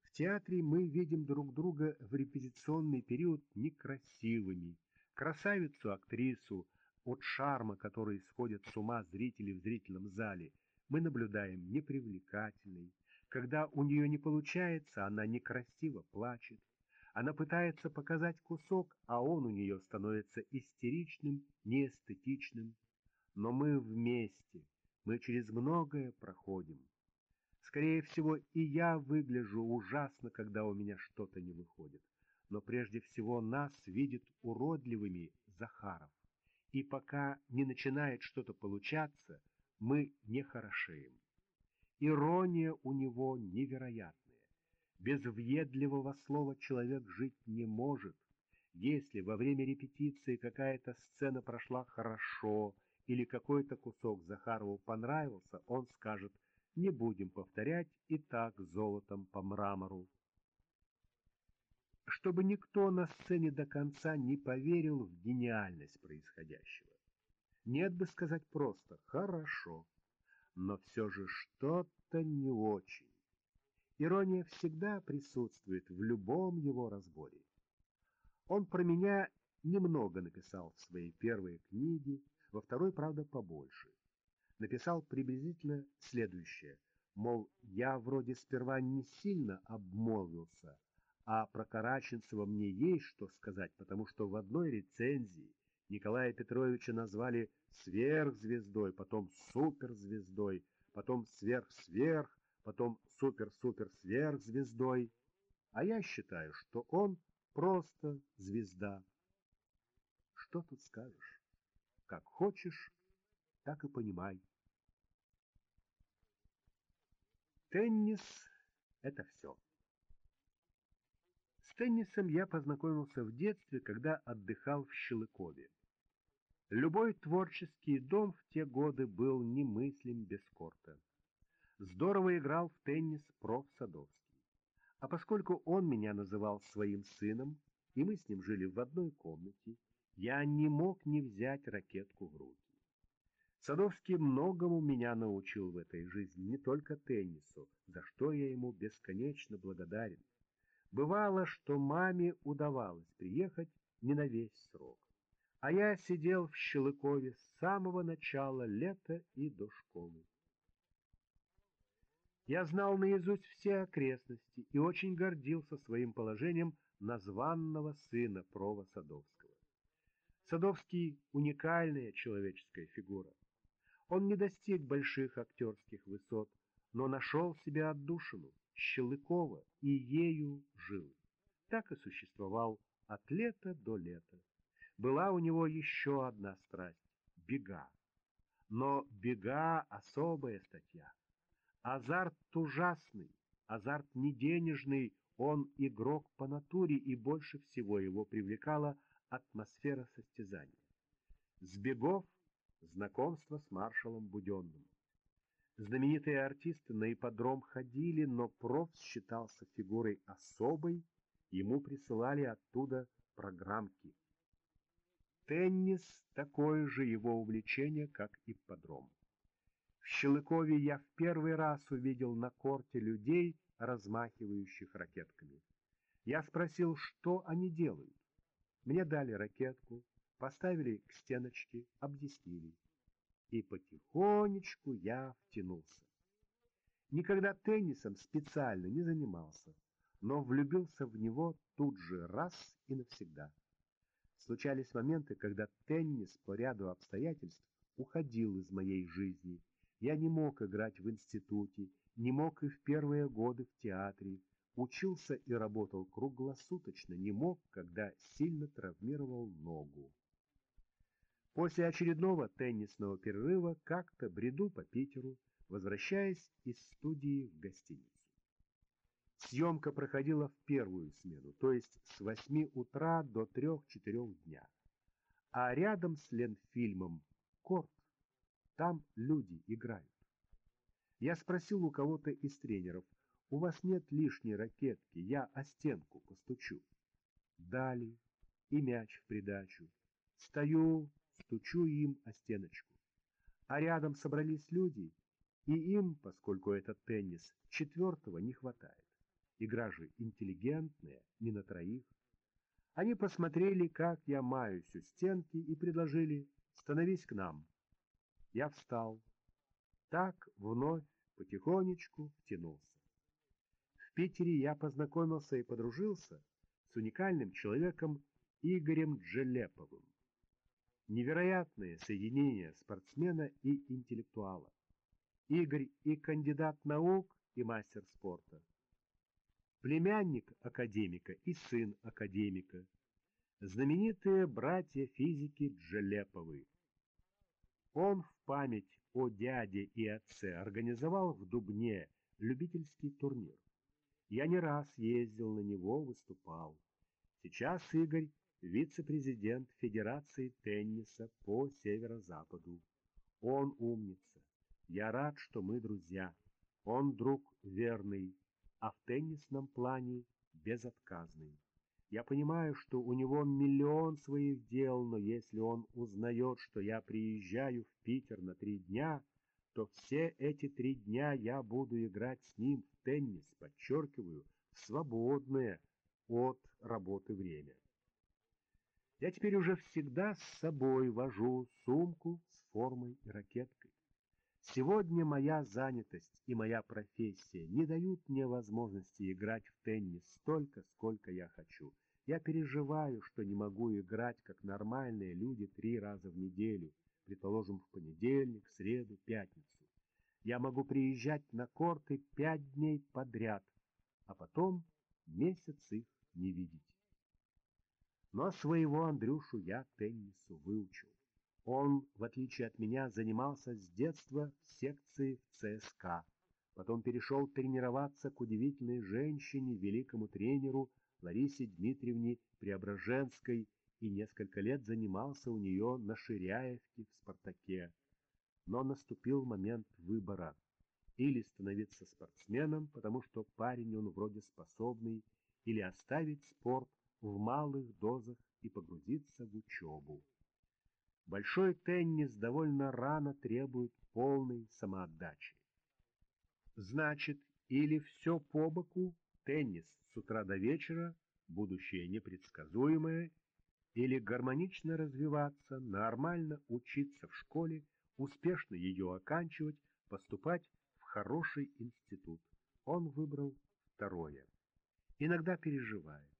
В театре мы видим друг друга в репетиционный период некрасивыми. Красавицу-актрису, от шарма которой сходят с ума зрители в зрительном зале, мы наблюдаем непривлекательной. Когда у нее не получается, она некрасиво плачет. Она пытается показать кусок, а он у нее становится истеричным, неэстетичным. Но мы вместе, мы через многое проходим. Скорее всего, и я выгляжу ужасно, когда у меня что-то не выходит. Но прежде всего нас видит уродливыми Захаров. И пока не начинает что-то получаться, мы не хорошеем. Ирония у него невероятная. Без въедливого слова человек жить не может. Если во время репетиции какая-то сцена прошла хорошо или какой-то кусок Захарову понравился, он скажет «не будем повторять и так золотом по мрамору». Чтобы никто на сцене до конца не поверил в гениальность происходящего. Нет бы сказать просто «хорошо», но все же что-то не очень. Ирония всегда присутствует в любом его разборе. Он про меня немного написал в своей первой книге, во второй, правда, побольше. Написал приблизительно следующее, мол, я вроде сперва не сильно обмолвился, а про Караченцева мне есть что сказать, потому что в одной рецензии Николая Петровича назвали сверхзвездой, потом суперзвездой, потом сверх-сверх, потом супер-супер-сверхзвездой, а я считаю, что он просто звезда. Что тут скажешь? Как хочешь, так и понимай. Теннис — это все. теннисом я познакомился в детстве, когда отдыхал в Щелыкове. Любой творческий дом в те годы был немыслим без корта. Здорово играл в теннис проф. Садовский. А поскольку он меня называл своим сыном, и мы с ним жили в одной комнате, я не мог не взять ракетку в руки. Садовский многому меня научил в этой жизни, не только теннису, за что я ему бесконечно благодарен. Бывало, что маме удавалось приехать не на весь срок. А я сидел в Щелыкове с самого начала лета и до школы. Я знал наизусть все окрестности и очень гордился своим положением названного сына Прова Садовского. Садовский — уникальная человеческая фигура. Он не достиг больших актерских высот, но нашел себе отдушину, Щелыкова, и ею жил. Так и существовал от лета до лета. Была у него еще одна страсть — бега. Но бега — особая статья. Азарт ужасный, азарт не денежный, он игрок по натуре, и больше всего его привлекала атмосфера состязания. С бегов — знакомство с маршалом Буденным. Знаменитые артисты на ипподром ходили, но проф считался фигурой особой, ему присылали оттуда программки. Теннис — такое же его увлечение, как ипподром. В Щелыкове я в первый раз увидел на корте людей, размахивающих ракетками. Я спросил, что они делают. Мне дали ракетку, поставили к стеночке, объяснили и потихонечку я втянулся. Никогда теннисом специально не занимался, но влюбился в него тут же раз и навсегда. Случались моменты, когда теннис по ряду обстоятельств уходил из моей жизни. Я не мог играть в институте, не мог и в первые годы в театре, учился и работал круглосуточно, не мог, когда сильно травмировал ногу. После очередного теннисного перерыва как-то бреду по Питеру, возвращаясь из студии в гостиницу. Съемка проходила в первую смену, то есть с 8 утра до 3-4 дня. А рядом с Ленфильмом корт. Там люди играют. Я спросил у кого-то из тренеров, у вас нет лишней ракетки, я о стенку постучу. Дали, и мяч в придачу. Стою, стучу им о стеночку. А рядом собрались люди, и им, поскольку это теннис, четвертого не хватает. Игра же интеллигентная, не на троих. Они посмотрели, как я маюсь у стенки, и предложили «становись к нам». Я встал. Так вновь потихонечку втянулся. В Питере я познакомился и подружился с уникальным человеком Игорем Джелеповым. Невероятное соединение спортсмена и интеллектуала. Игорь и кандидат наук, и мастер спорта. Племянник академика и сын академика. Знаменитые братья-физики Джелеповы. Он в память о дяде и отце организовал в Дубне любительский турнир. Я не раз ездил на него, выступал. Сейчас Игорь вице-президент Федерации тенниса по северо-западу. Он умница. Я рад, что мы друзья. Он друг верный, а в теннисном плане безотказный. Я понимаю, что у него миллион своих дел, но если он узнает, что я приезжаю в Питер на три дня, то все эти три дня я буду играть с ним в теннис, подчеркиваю, в свободное от работы время. Я теперь уже всегда с собой вожу сумку с формой и ракеткой. Сегодня моя занятость и моя профессия не дают мне возможности играть в теннис столько, сколько я хочу. Я переживаю, что не могу играть, как нормальные люди, три раза в неделю, предположим, в понедельник, среду, пятницу. Я могу приезжать на корты пять дней подряд, а потом месяц их не видеть. Но своего Андрюшу я теннису выучил. Он, в отличие от меня, занимался с детства в секции ЦСКА. Потом перешел тренироваться к удивительной женщине, великому тренеру Ларисе Дмитриевне Преображенской и несколько лет занимался у нее на Ширяевке в «Спартаке». Но наступил момент выбора. Или становиться спортсменом, потому что парень он вроде способный, или оставить спорт в малых дозах и погрузиться в учебу. Большой теннис довольно рано требует полной самоотдачи. Значит, или все по боку, теннис с утра до вечера, будущее непредсказуемое, или гармонично развиваться, нормально учиться в школе, успешно ее оканчивать, поступать в хороший институт. Он выбрал второе. Иногда переживает.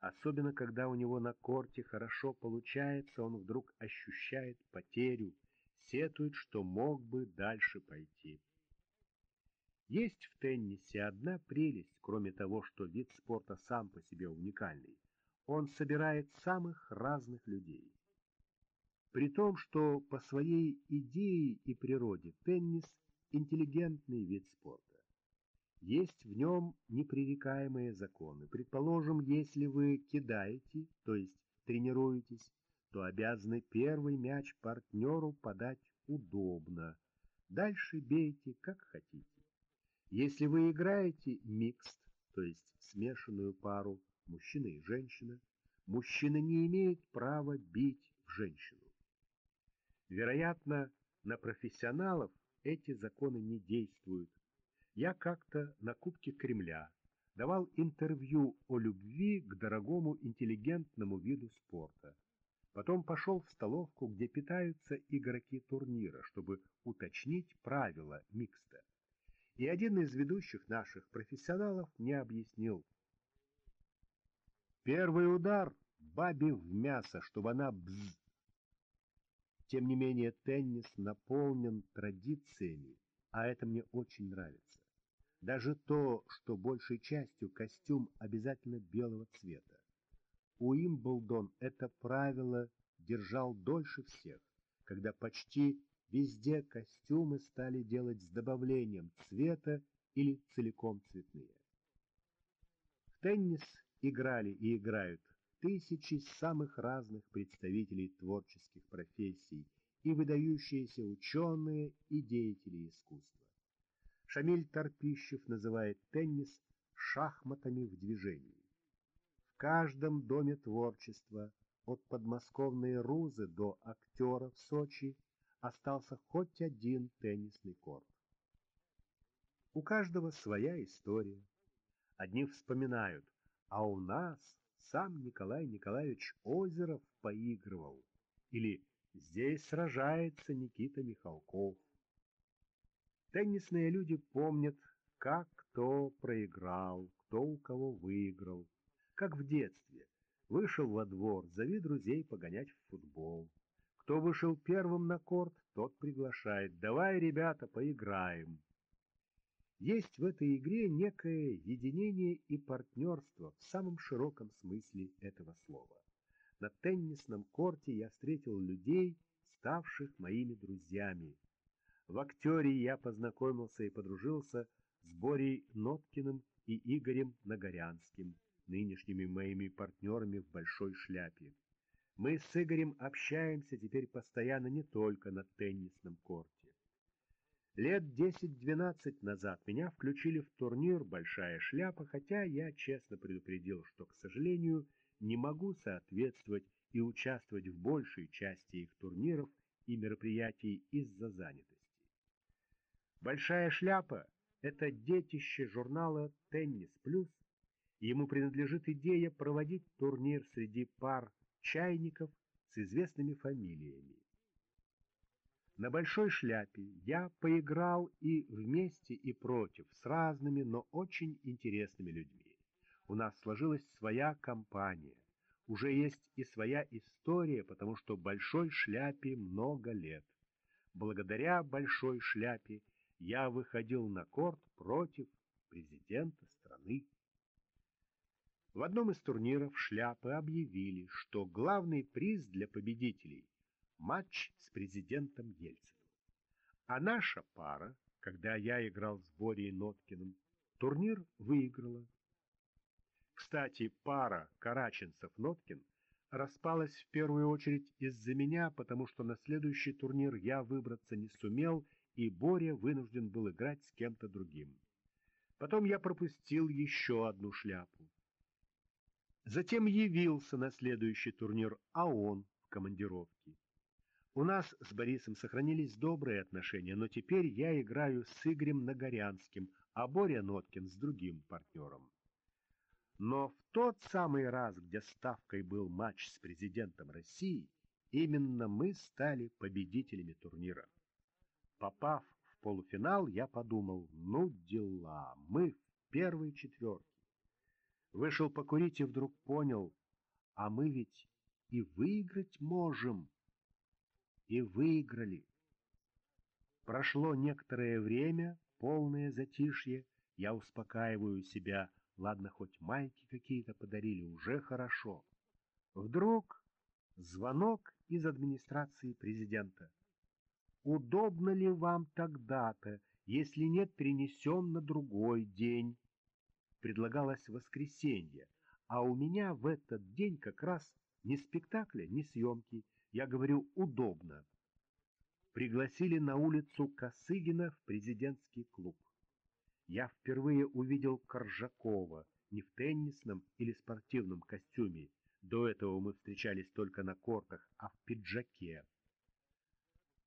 Особенно, когда у него на корте хорошо получается, он вдруг ощущает потерю, сетует, что мог бы дальше пойти. Есть в теннисе одна прелесть, кроме того, что вид спорта сам по себе уникальный. Он собирает самых разных людей. При том, что по своей идее и природе теннис – интеллигентный вид спорта. Есть в нем непререкаемые законы. Предположим, если вы кидаете, то есть тренируетесь, то обязаны первый мяч партнеру подать удобно. Дальше бейте, как хотите. Если вы играете микст, то есть смешанную пару мужчина и женщина, мужчина не имеет права бить в женщину. Вероятно, на профессионалов эти законы не действуют, я как-то на Кубке Кремля давал интервью о любви к дорогому интеллигентному виду спорта. Потом пошел в столовку, где питаются игроки турнира, чтобы уточнить правила микста. И один из ведущих наших профессионалов мне объяснил. Первый удар бабе в мясо, чтобы она бз. Тем не менее, теннис наполнен традициями, а это мне очень нравится. Даже то, что большей частью костюм обязательно белого цвета. Уимблдон это правило держал дольше всех, когда почти везде костюмы стали делать с добавлением цвета или целиком цветные. В теннис играли и играют тысячи самых разных представителей творческих профессий и выдающиеся ученые и деятели искусства. Шамиль Тарпищев называет теннис шахматами в движении. В каждом доме творчества, от подмосковной Рузы до актера в Сочи, остался хоть один теннисный корт. У каждого своя история. Одни вспоминают, а у нас сам Николай Николаевич Озеров поигрывал. Или здесь сражается Никита Михалков. Теннисные люди помнят, как кто проиграл, кто у кого выиграл. Как в детстве. Вышел во двор, зови друзей погонять в футбол. Кто вышел первым на корт, тот приглашает. Давай, ребята, поиграем. Есть в этой игре некое единение и партнерство в самом широком смысле этого слова. На теннисном корте я встретил людей, ставших моими друзьями, в актере я познакомился и подружился с Борей Ноткиным и Игорем Нагорянским, нынешними моими партнерами в большой шляпе. Мы с Игорем общаемся теперь постоянно не только на теннисном корте. Лет 10-12 назад меня включили в турнир «Большая шляпа», хотя я честно предупредил, что, к сожалению, не могу соответствовать и участвовать в большей части их турниров и мероприятий из-за занятости. Большая шляпа — это детище журнала «Теннис плюс». Ему принадлежит идея проводить турнир среди пар чайников с известными фамилиями. На большой шляпе я поиграл и вместе, и против, с разными, но очень интересными людьми. У нас сложилась своя компания. Уже есть и своя история, потому что большой шляпе много лет. Благодаря большой шляпе я выходил на корт против президента страны. В одном из турниров шляпы объявили, что главный приз для победителей – матч с президентом Ельциным. А наша пара, когда я играл с Борей Ноткиным, турнир выиграла. Кстати, пара Караченцев-Ноткин распалась в первую очередь из-за меня, потому что на следующий турнир я выбраться не сумел, и Боря вынужден был играть с кем-то другим. Потом я пропустил еще одну шляпу. Затем явился на следующий турнир, а он в командировке. У нас с Борисом сохранились добрые отношения, но теперь я играю с Игорем Нагорянским, а Боря Ноткин с другим партнером. Но в тот самый раз, где ставкой был матч с президентом России, именно мы стали победителями турнира. Попав в полуфинал, я подумал, ну дела, мы в первой четверке. Вышел покурить и вдруг понял, а мы ведь и выиграть можем. И выиграли. Прошло некоторое время, полное затишье, я успокаиваю себя, ладно, хоть майки какие-то подарили, уже хорошо. Вдруг звонок из администрации президента. Удобно ли вам тогда-то, если нет, перенесем на другой день? Предлагалось воскресенье, а у меня в этот день как раз ни спектакля, ни съемки. Я говорю, удобно. Пригласили на улицу Косыгина в президентский клуб. Я впервые увидел Коржакова не в теннисном или спортивном костюме. До этого мы встречались только на кортах, а в пиджаке.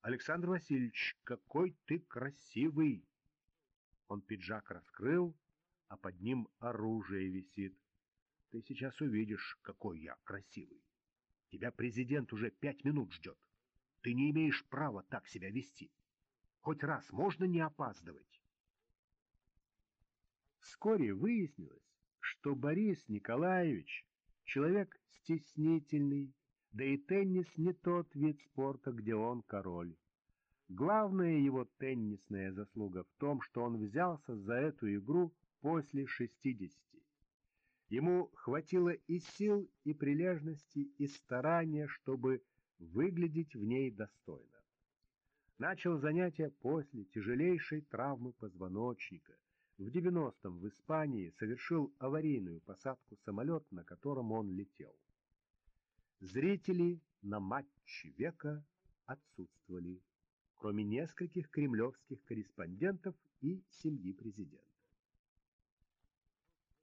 Александр Васильевич, какой ты красивый! Он пиджак раскрыл, а под ним оружие висит. Ты сейчас увидишь, какой я красивый. Тебя президент уже пять минут ждет. Ты не имеешь права так себя вести. Хоть раз можно не опаздывать. Вскоре выяснилось, что Борис Николаевич человек стеснительный, да и теннис не тот вид спорта, где он король. Главная его теннисная заслуга в том, что он взялся за эту игру после шестидесяти. Ему хватило и сил, и прилежности, и старания, чтобы выглядеть в ней достойно. Начал занятия после тяжелейшей травмы позвоночника. В 90-м в Испании совершил аварийную посадку самолет, на котором он летел. Зрители на матч века отсутствовали, кроме нескольких кремлевских корреспондентов и семьи президента.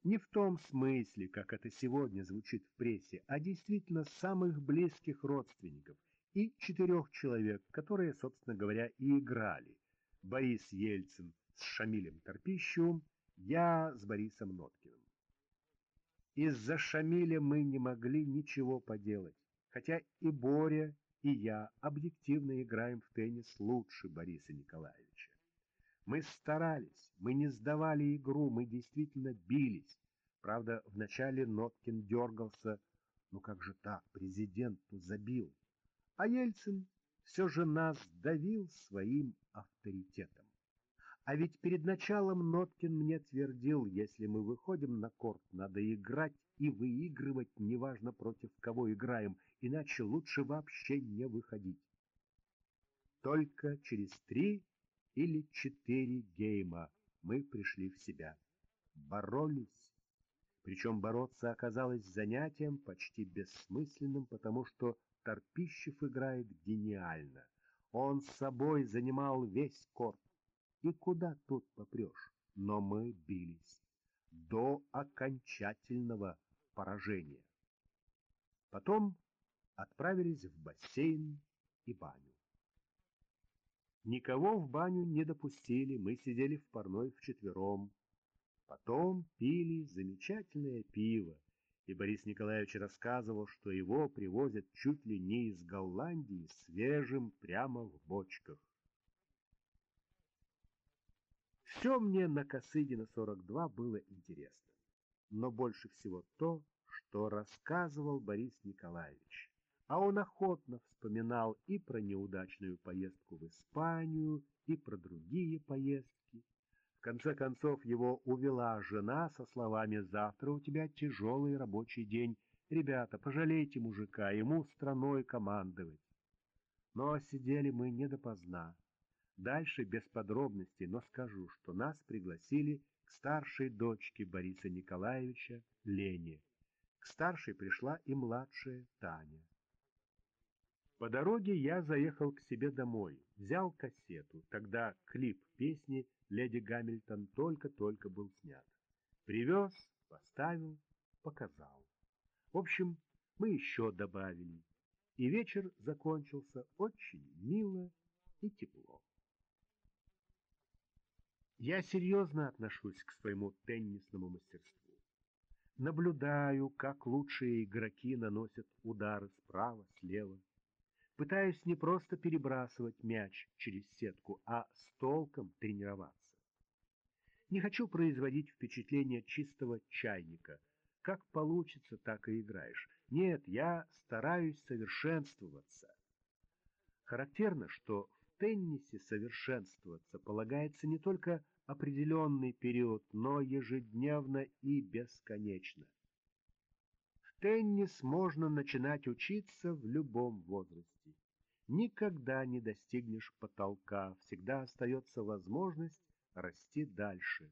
Не в том смысле, как это сегодня звучит в прессе, а действительно самых близких родственников и четырех человек, которые, собственно говоря, и играли. Борис Ельцин с Шамилем Торпищевым, я с Борисом Ноткиным. Из-за Шамиля мы не могли ничего поделать, хотя и Боря, и я объективно играем в теннис лучше Бориса Николаевича. Мы старались, мы не сдавали игру, мы действительно бились. Правда, вначале Ноткин дергался. Ну как же так, президенту забил. А Ельцин все же нас давил своим авторитетом. А ведь перед началом Ноткин мне твердил, если мы выходим на корт, надо играть и выигрывать, неважно против кого играем, иначе лучше вообще не выходить. Только через три или четыре гейма мы пришли в себя. Боролись. Причем бороться оказалось занятием почти бессмысленным, потому что Торпищев играет гениально. Он с собой занимал весь корт. И куда тут попрешь? Но мы бились до окончательного поражения. Потом отправились в бассейн и баню. Никого в баню не допустили, мы сидели в парной вчетвером. Потом пили замечательное пиво, и Борис Николаевич рассказывал, что его привозят чуть ли не из Голландии свежим прямо в бочках. Все мне на Косыгина 42 было интересно, но больше всего то, что рассказывал Борис Николаевич а он охотно вспоминал и про неудачную поездку в Испанию, и про другие поездки. В конце концов его увела жена со словами «Завтра у тебя тяжелый рабочий день. Ребята, пожалейте мужика, ему страной командовать». Но сидели мы не допоздна. Дальше без подробностей, но скажу, что нас пригласили к старшей дочке Бориса Николаевича Лене. К старшей пришла и младшая Таня. По дороге я заехал к себе домой, взял кассету. Тогда клип песни «Леди Гамильтон» только-только был снят. Привез, поставил, показал. В общем, мы еще добавили. И вечер закончился очень мило и тепло. Я серьезно отношусь к своему теннисному мастерству. Наблюдаю, как лучшие игроки наносят удары справа, слева. Пытаюсь не просто перебрасывать мяч через сетку, а с толком тренироваться. Не хочу производить впечатление чистого чайника. Как получится, так и играешь. Нет, я стараюсь совершенствоваться. Характерно, что в теннисе совершенствоваться полагается не только определенный период, но ежедневно и бесконечно. Теннис можно начинать учиться в любом возрасте. Никогда не достигнешь потолка, всегда остается возможность расти дальше.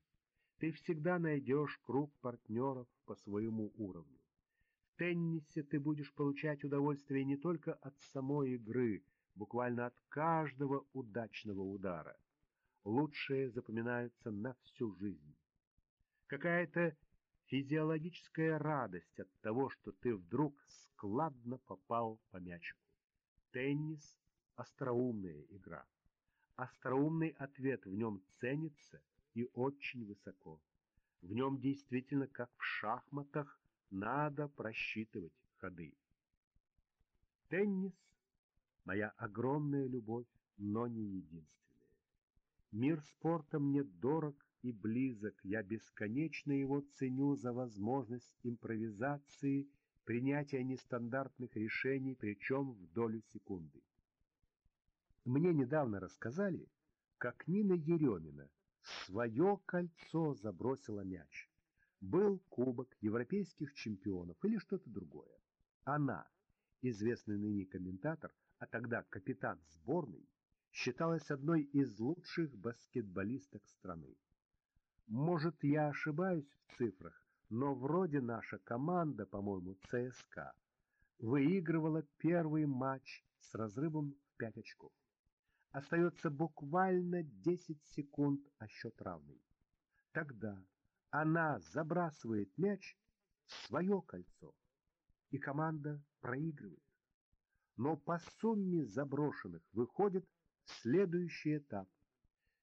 Ты всегда найдешь круг партнеров по своему уровню. В теннисе ты будешь получать удовольствие не только от самой игры, буквально от каждого удачного удара. Лучшие запоминаются на всю жизнь. Какая-то физиологическая радость от того, что ты вдруг складно попал по мячику. Теннис — остроумная игра остроумный ответ в нем ценится и очень высоко. В нем действительно, как в шахматах, надо просчитывать ходы. Теннис — моя огромная любовь, но не единственная. Мир спорта мне дорог и близок, я бесконечно его ценю за возможность импровизации, принятия нестандартных решений, причем в долю секунды. Мне недавно рассказали, как Нина Еремина свое кольцо забросила мяч. Был кубок европейских чемпионов или что-то другое. Она, известный ныне комментатор, а тогда капитан сборной, считалась одной из лучших баскетболисток страны. Может, я ошибаюсь в цифрах, но вроде наша команда, по-моему, ЦСКА, выигрывала первый матч с разрывом в 5 очков. Остается буквально 10 секунд, а счет равный. Тогда она забрасывает мяч в свое кольцо, и команда проигрывает. Но по сумме заброшенных выходит следующий этап.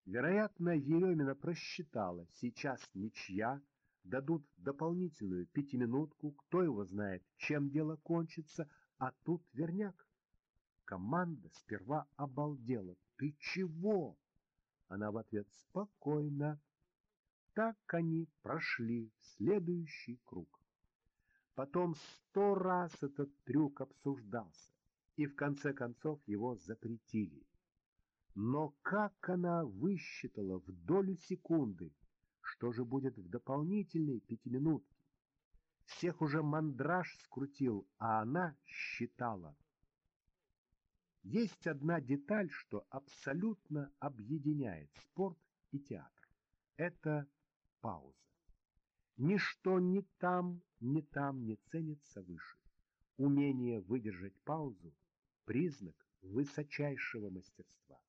Вероятно, Еремина просчитала, сейчас ничья, дадут дополнительную пятиминутку, кто его знает, чем дело кончится, а тут верняк. Команда сперва обалдела. «Ты чего?» Она в ответ «Спокойно». Так они прошли в следующий круг. Потом сто раз этот трюк обсуждался, и в конце концов его запретили. Но как она высчитала в долю секунды, что же будет в дополнительной пятиминутке? Всех уже мандраж скрутил, а она считала. Есть одна деталь, что абсолютно объединяет спорт и театр. Это пауза. Ничто ни там, ни там не ценится выше. Умение выдержать паузу – признак высочайшего мастерства.